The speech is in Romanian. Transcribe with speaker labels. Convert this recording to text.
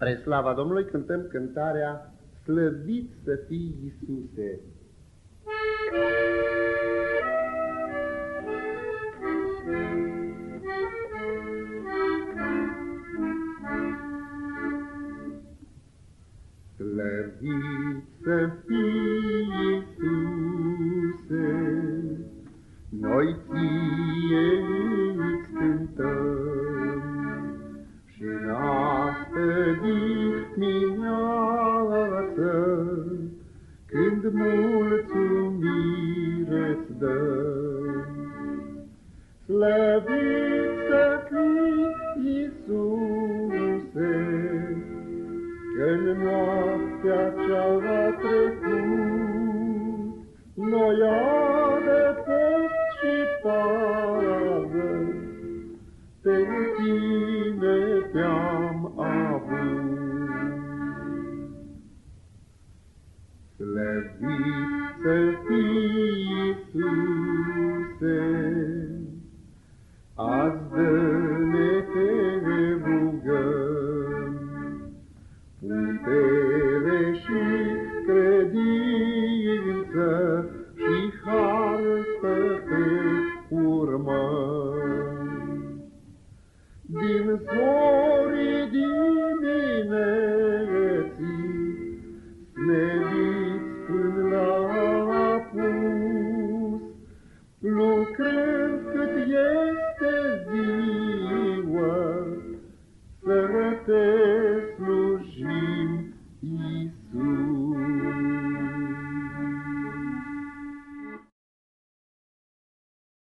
Speaker 1: Spre slava Domnului cântăm cântarea Slăvit să fii Iisuse. Slăvit să fii Iisuse, mulțumire-ți dăm. Slăvit să fii, Iisuse, Că-n noaptea cea trecut, noi adăpost și pază, pe tine te-am Slăvit să fii, Iisuse, azi dă-ne te rugăm. Putere și credință și har să te urmăm. Din zon să te slujim, Iisus.